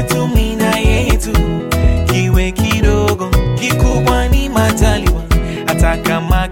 chetu mina yetu, kiwe kidogo kikubwa ni majaliwa, hata kama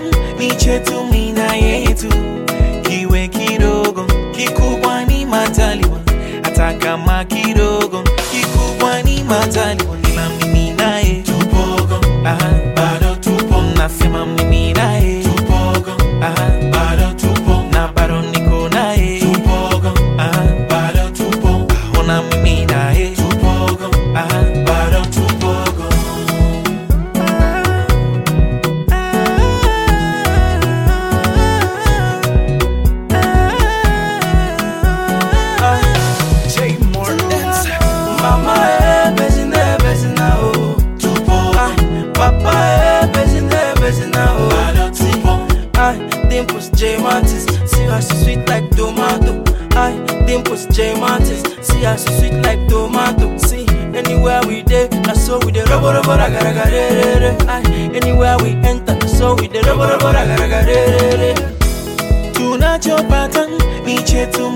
tunachopata ni mina yetu, kiwe kidogo kikubwa ni majaliwa, hata kama kidogo kikubwa ni majaliwa, ila mimi naye nasema mimi naye tupogo, aha, bado na grass sweet like tomato. See, anywhere we dey, na so we dey robo robo ragaraga re re re. Aye, anywhere we enter, na so we dey robo robo ragaraga re re re. your pattern, niche tumu.